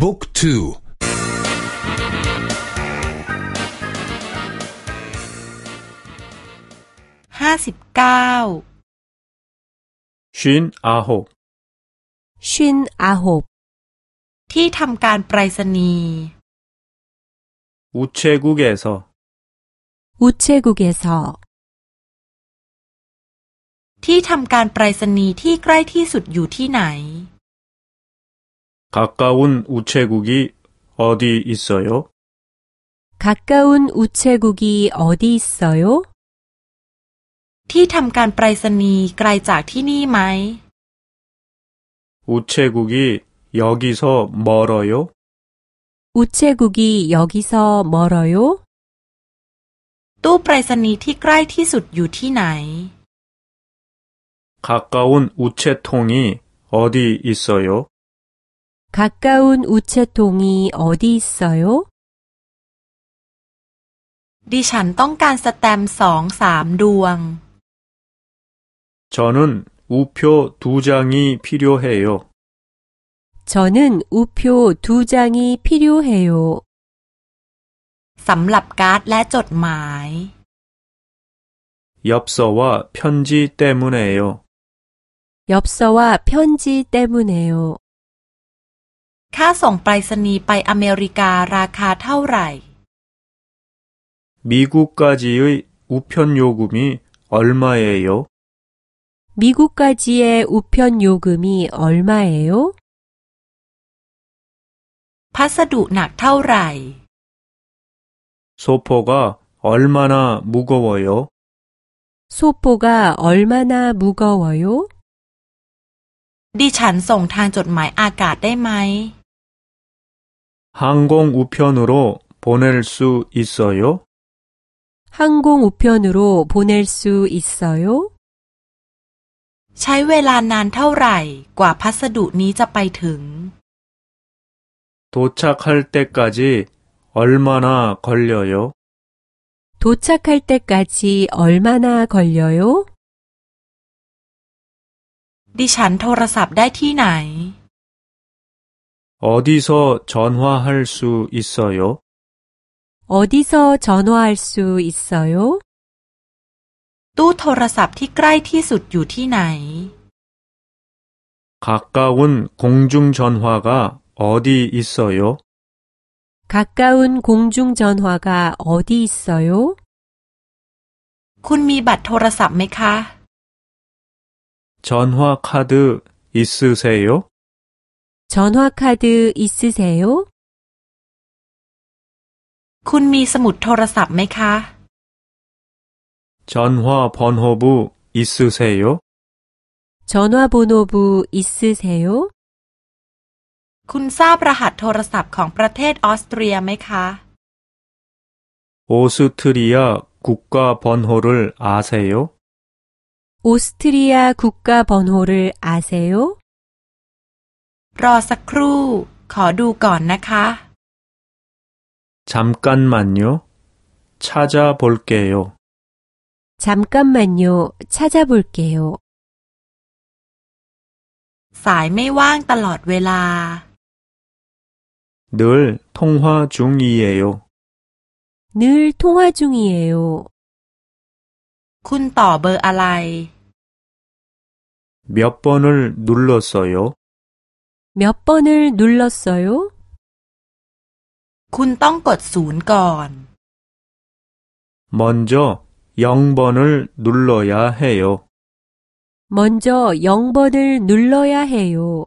บุ๊กทูห้าสิบเก้าชินอาหกชินอาหกที่ทำการไปรษณีย์อุเชกุกเกซออุเชกุกเกซอที่ทำการไปรษณีย์ที่ใกล้ที่สุดอยู่ที่ไหน 가까운 우체국이 어디 있어요? 가까운 우체국이 어디 있어요? ที่ทำการไปรษณีย์ไกลจากที่นี่ไหม 우체국이 여기서 멀어요? 우체국이 여기서 멀어요? ตู้ไปรษณีย์ที่ใกล้ที่สุดอยู่ที่ไหน 가까운 우체통이 어디 있어요? 가까운 우체통이 어디 있어요? ดิฉันต้องการสแตมป์สองสามดวง 저는 우표 두 장이 필요해요. 저는 우표 두 장이 필요해요. สำหรับการ์ดและจดหมาย 엽서와 편지 때문에요. 엽서와 편지 때문에요. ค่าส่งไปรษณีย์ไปอเมริการาคาเท่าไหร่ 미국까지의 우편 요금이 얼마예요? 미국까지의 우편 요금이 얼마예요? พัสดุหนักเท่าไหร่ 소포가 얼마나 무거워요? 소포가 얼마나 무거워요? ดิฉันส่งทางจดหมายอากาศได้ไหม 항공 우편으로 보낼 수 있어요? 항공 우편으로 보낼 수 있어요? ใช้เวลานานเท่าไหร่กว่าพัสดุนี้จะไปถึง 도착할 때까지 얼마나 걸려요? 도착할 때까지 얼마나 걸려요? ดิฉันโทรศัพท์ได้ที่ไหน 어디서 전화할 수 있어요? 어디서 전화할 수 있어요? ตู้โทรศัพท์ที่ใกล้ที่สุดอยู่ที่ไหน 가까운 공중전화가 어디 있어요? 가까운 공중전화가 어디 있어요? คุณมีบัตรโทรศัพท์ไหมคะ 전화 카드 있으세요? 전화카드 있으세요? คุณมีสมุดโทรศัพท์ไหมคะ 전화 번호부 있으세요? 전화번호부 있으세요? คุณทราบรหัสโทรศัพท์ของประเทศออสเตรียไหมคะ 오스트리아 국가 번호를 아세요? 오스트리아 국가 번호를 아세요? รอสักครู่ขอดูก่อนนะคะ 잠깐만요. 찾아볼게요. 잠깐만요. 찾아볼게요. สายไม่ว่างตลอดเวลา 늘 통화 중이에요. 늘 통화 중이에요. คุณต่อเบอร์อะไร 몇 번을 눌렀어요? 몇 번을 눌렀어요? คุณต้องกดศูนย์ก่อน 먼저 0번을 눌러야 해요. 먼저 0번을 눌러야 해요.